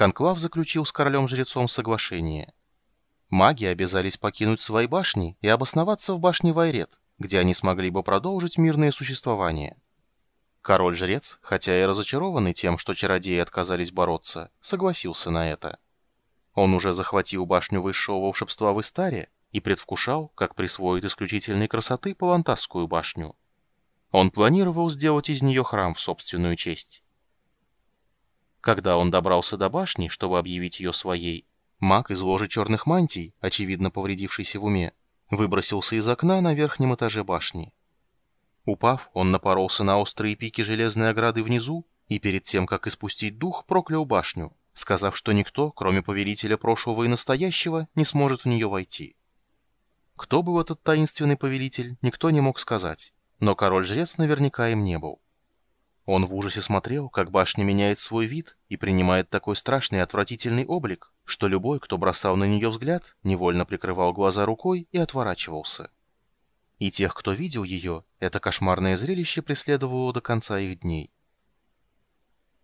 Конклав заключил с королем-жрецом соглашение. Маги обязались покинуть свои башни и обосноваться в башне Вайрет, где они смогли бы продолжить мирное существование. Король-жрец, хотя и разочарованный тем, что чародеи отказались бороться, согласился на это. Он уже захватил башню высшего волшебства в Истаре и предвкушал, как присвоит исключительной красоты Палантасскую башню. Он планировал сделать из нее храм в собственную честь. Когда он добрался до башни, чтобы объявить ее своей, маг из ложи черных мантий, очевидно повредившийся в уме, выбросился из окна на верхнем этаже башни. Упав, он напоролся на острые пики железной ограды внизу и перед тем, как испустить дух, проклял башню, сказав, что никто, кроме повелителя прошлого и настоящего, не сможет в нее войти. Кто был этот таинственный повелитель, никто не мог сказать, но король-жрец наверняка им не был. Он в ужасе смотрел, как башня меняет свой вид и принимает такой страшный и отвратительный облик, что любой, кто бросал на нее взгляд, невольно прикрывал глаза рукой и отворачивался. И тех, кто видел ее, это кошмарное зрелище преследовало до конца их дней.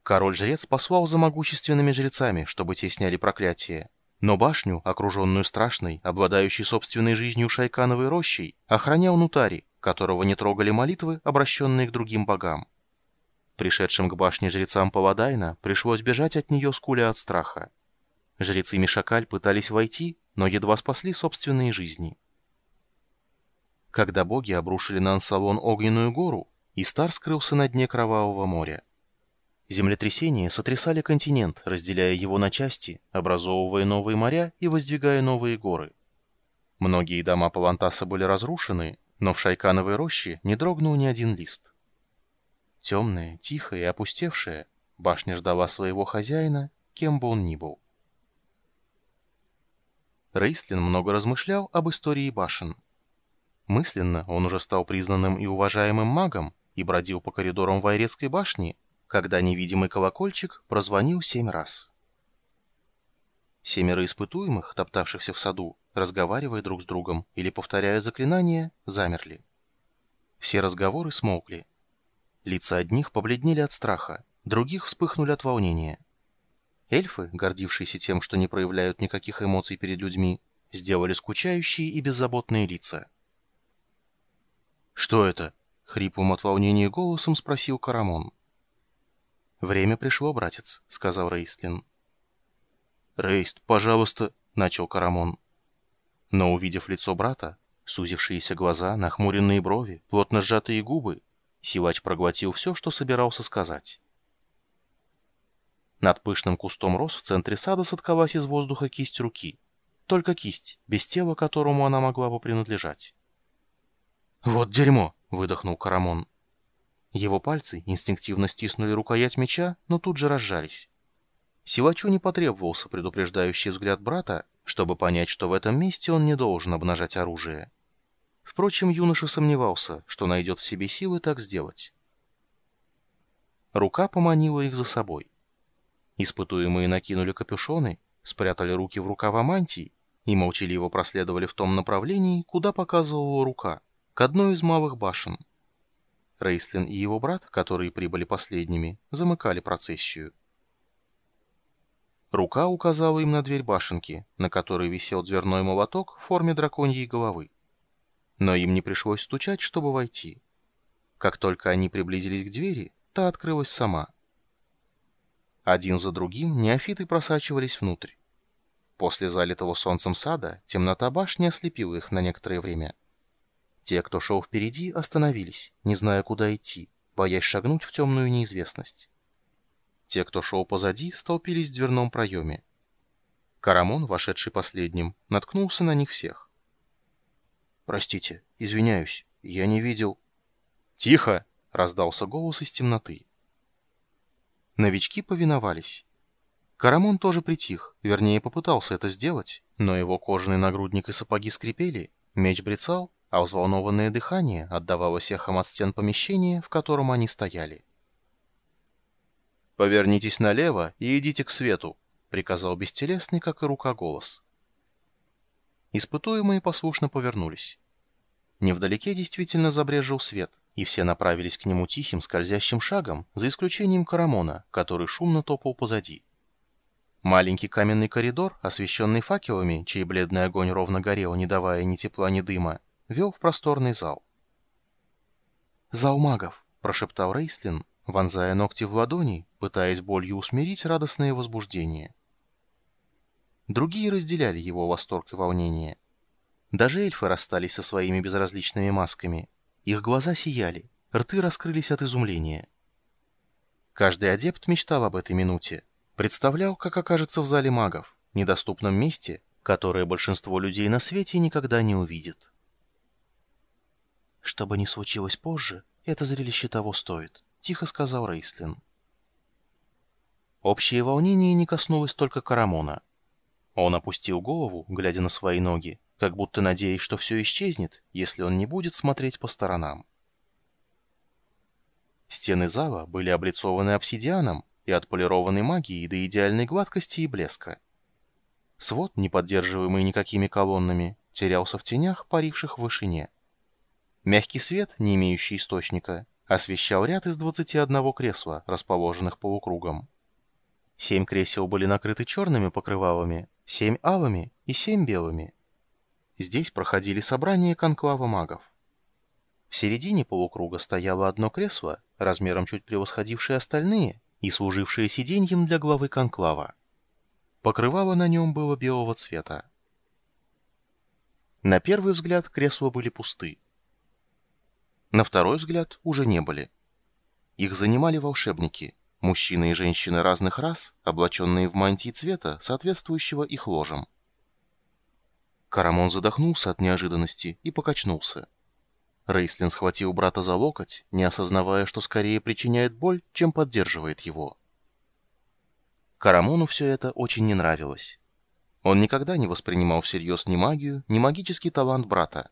Король-жрец послал за могущественными жрецами, чтобы те сняли проклятие. Но башню, окруженную страшной, обладающей собственной жизнью шайкановой рощей, охранял Нутари, которого не трогали молитвы, обращенные к другим богам. Пришедшим к башне жрецам Паладайна пришлось бежать от нее скуля от страха. Жрецы Мишакаль пытались войти, но едва спасли собственные жизни. Когда боги обрушили на Ансалон огненную гору, Истар скрылся на дне Кровавого моря. Землетрясения сотрясали континент, разделяя его на части, образовывая новые моря и воздвигая новые горы. Многие дома Палантаса были разрушены, но в Шайкановой роще не дрогнул ни один лист. Темная, тихая и опустевшая, башня ждала своего хозяина, кем бы он ни был. Рейстлин много размышлял об истории башен. Мысленно он уже стал признанным и уважаемым магом и бродил по коридорам Вайрецкой башни, когда невидимый колокольчик прозвонил семь раз. Семеро испытуемых, топтавшихся в саду, разговаривая друг с другом или повторяя заклинания, замерли. Все разговоры смолкли. Лица одних побледнели от страха, других вспыхнули от волнения. Эльфы, гордившиеся тем, что не проявляют никаких эмоций перед людьми, сделали скучающие и беззаботные лица. «Что это?» — хриплым от волнения голосом спросил Карамон. «Время пришло, братец», — сказал Рейстлин. «Рейст, пожалуйста», — начал Карамон. Но, увидев лицо брата, сузившиеся глаза, нахмуренные брови, плотно сжатые губы, силач проглотил все, что собирался сказать. Над пышным кустом роз в центре сада соткалась из воздуха кисть руки. Только кисть, без тела, которому она могла бы принадлежать. «Вот дерьмо!» — выдохнул Карамон. Его пальцы инстинктивно стиснули рукоять меча, но тут же разжались. Силачу не потребовался предупреждающий взгляд брата, чтобы понять, что в этом месте он не должен обнажать оружие. Впрочем, юноша сомневался, что найдет в себе силы так сделать. Рука поманила их за собой. Испытуемые накинули капюшоны, спрятали руки в рукава мантий и молчаливо проследовали в том направлении, куда показывала рука к одной из малых башен. Рейслин и его брат, которые прибыли последними, замыкали процессию. Рука указала им на дверь башенки, на которой висел дверной молоток в форме драконьей головы. Но им не пришлось стучать, чтобы войти. Как только они приблизились к двери, та открылась сама. Один за другим неофиты просачивались внутрь. После залитого солнцем сада темнота башни ослепила их на некоторое время. Те, кто шел впереди, остановились, не зная, куда идти, боясь шагнуть в темную неизвестность. Те, кто шел позади, столпились в дверном проеме. Карамон, вошедший последним, наткнулся на них всех. «Простите, извиняюсь, я не видел...» «Тихо!» — раздался голос из темноты. Новички повиновались. Карамон тоже притих, вернее, попытался это сделать, но его кожаный нагрудник и сапоги скрипели, меч брецал, а взволнованное дыхание отдавалось эхом от стен помещения, в котором они стояли. «Повернитесь налево и идите к свету», — приказал бестелесный, как и рука, голос. Испытуемые послушно повернулись. Невдалеке действительно забрежил свет, и все направились к нему тихим скользящим шагом, за исключением Карамона, который шумно топал позади. Маленький каменный коридор, освещенный факелами, чей бледный огонь ровно горел, не давая ни тепла, ни дыма, вел в просторный зал. «Зал магов», — прошептал Рейслин, вонзая ногти в ладони, пытаясь болью усмирить радостное возбуждение. Другие разделяли его восторг и волнение. Даже эльфы расстались со своими безразличными масками. Их глаза сияли, рты раскрылись от изумления. Каждый адепт мечтал об этой минуте, представлял, как окажется в зале магов, недоступном месте, которое большинство людей на свете никогда не увидит. «Что бы ни случилось позже, это зрелище того стоит», — тихо сказал Рейслин. Общее волнение не коснулось только Карамона. Он опустил голову, глядя на свои ноги, как будто надеясь, что все исчезнет, если он не будет смотреть по сторонам. Стены зала были облицованы обсидианом и отполированы магией до идеальной гладкости и блеска. Свод, не поддерживаемый никакими колоннами, терялся в тенях, паривших в вышине. Мягкий свет, не имеющий источника, освещал ряд из 21 кресла, расположенных полукругом. Семь кресел были накрыты черными покрывалами, семь алыми и семь белыми. Здесь проходили собрания конклава магов. В середине полукруга стояло одно кресло, размером чуть превосходившее остальные и служившее сиденьем для главы конклава. Покрывало на нем было белого цвета. На первый взгляд кресла были пусты. На второй взгляд уже не были. Их занимали волшебники, мужчины и женщины разных рас, облаченные в мантии цвета, соответствующего их ложам. Карамон задохнулся от неожиданности и покачнулся. Рейслин схватил брата за локоть, не осознавая, что скорее причиняет боль, чем поддерживает его. Карамону все это очень не нравилось. Он никогда не воспринимал всерьез ни магию, ни магический талант брата.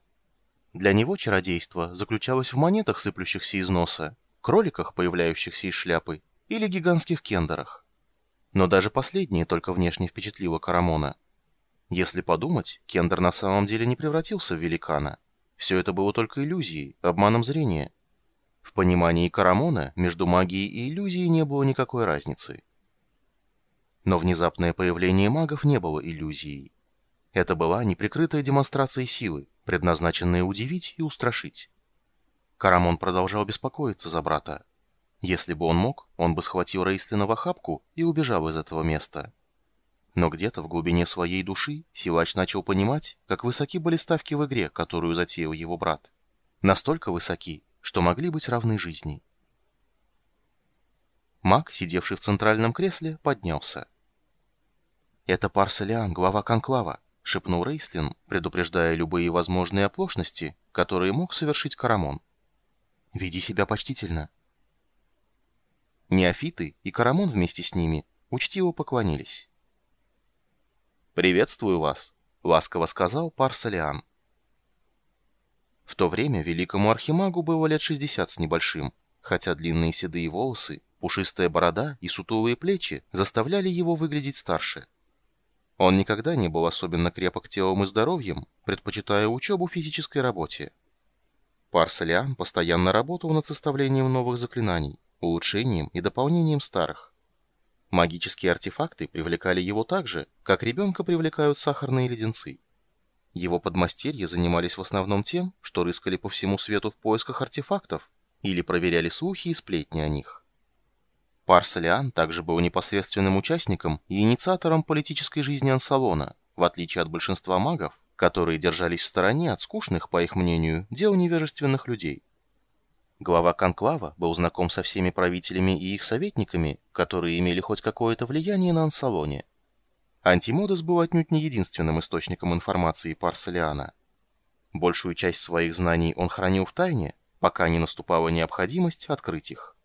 Для него чародейство заключалось в монетах, сыплющихся из носа, кроликах, появляющихся из шляпы, или гигантских кендерах. Но даже последнее только внешне впечатлило Карамона. Если подумать, кендер на самом деле не превратился в великана. Все это было только иллюзией, обманом зрения. В понимании Карамона между магией и иллюзией не было никакой разницы. Но внезапное появление магов не было иллюзией. Это была неприкрытая демонстрация силы, предназначенная удивить и устрашить. Карамон продолжал беспокоиться за брата. Если бы он мог, он бы схватил Рейстлина в охапку и убежал из этого места. Но где-то в глубине своей души силач начал понимать, как высоки были ставки в игре, которую затеял его брат. Настолько высоки, что могли быть равны жизни. Маг, сидевший в центральном кресле, поднялся. «Это Парселиан, глава Конклава шепнул Рейслин, предупреждая любые возможные оплошности, которые мог совершить Карамон. «Веди себя почтительно». Неофиты и Карамон вместе с ними учтиво поклонились. «Приветствую вас», — ласково сказал Парсалиан. В то время великому архимагу было лет 60 с небольшим, хотя длинные седые волосы, пушистая борода и сутулые плечи заставляли его выглядеть старше. Он никогда не был особенно крепок телом и здоровьем, предпочитая учебу физической работе. Парсалиан постоянно работал над составлением новых заклинаний, улучшением и дополнением старых. Магические артефакты привлекали его так же, как ребенка привлекают сахарные леденцы. Его подмастерья занимались в основном тем, что рыскали по всему свету в поисках артефактов или проверяли слухи и сплетни о них. Парсалиан также был непосредственным участником и инициатором политической жизни Ансалона, в отличие от большинства магов, которые держались в стороне от скучных, по их мнению, дел невежественных людей. Глава Конклава был знаком со всеми правителями и их советниками, которые имели хоть какое-то влияние на Ансалоне. Антимодес был отнюдь не единственным источником информации Парсалиана. Большую часть своих знаний он хранил в тайне, пока не наступала необходимость открыть их.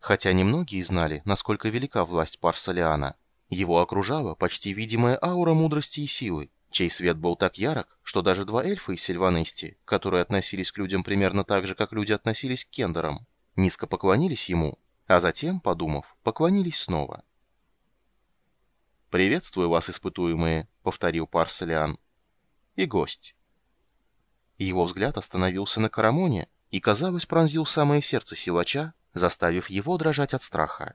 Хотя немногие знали, насколько велика власть Парсалиана. Его окружала почти видимая аура мудрости и силы, чей свет был так ярок, что даже два эльфа из Сильванести, которые относились к людям примерно так же, как люди относились к кендерам, низко поклонились ему, а затем, подумав, поклонились снова. «Приветствую вас, испытуемые», — повторил Парсалиан. «И гость». Его взгляд остановился на Карамоне и, казалось, пронзил самое сердце силача, заставив его дрожать от страха.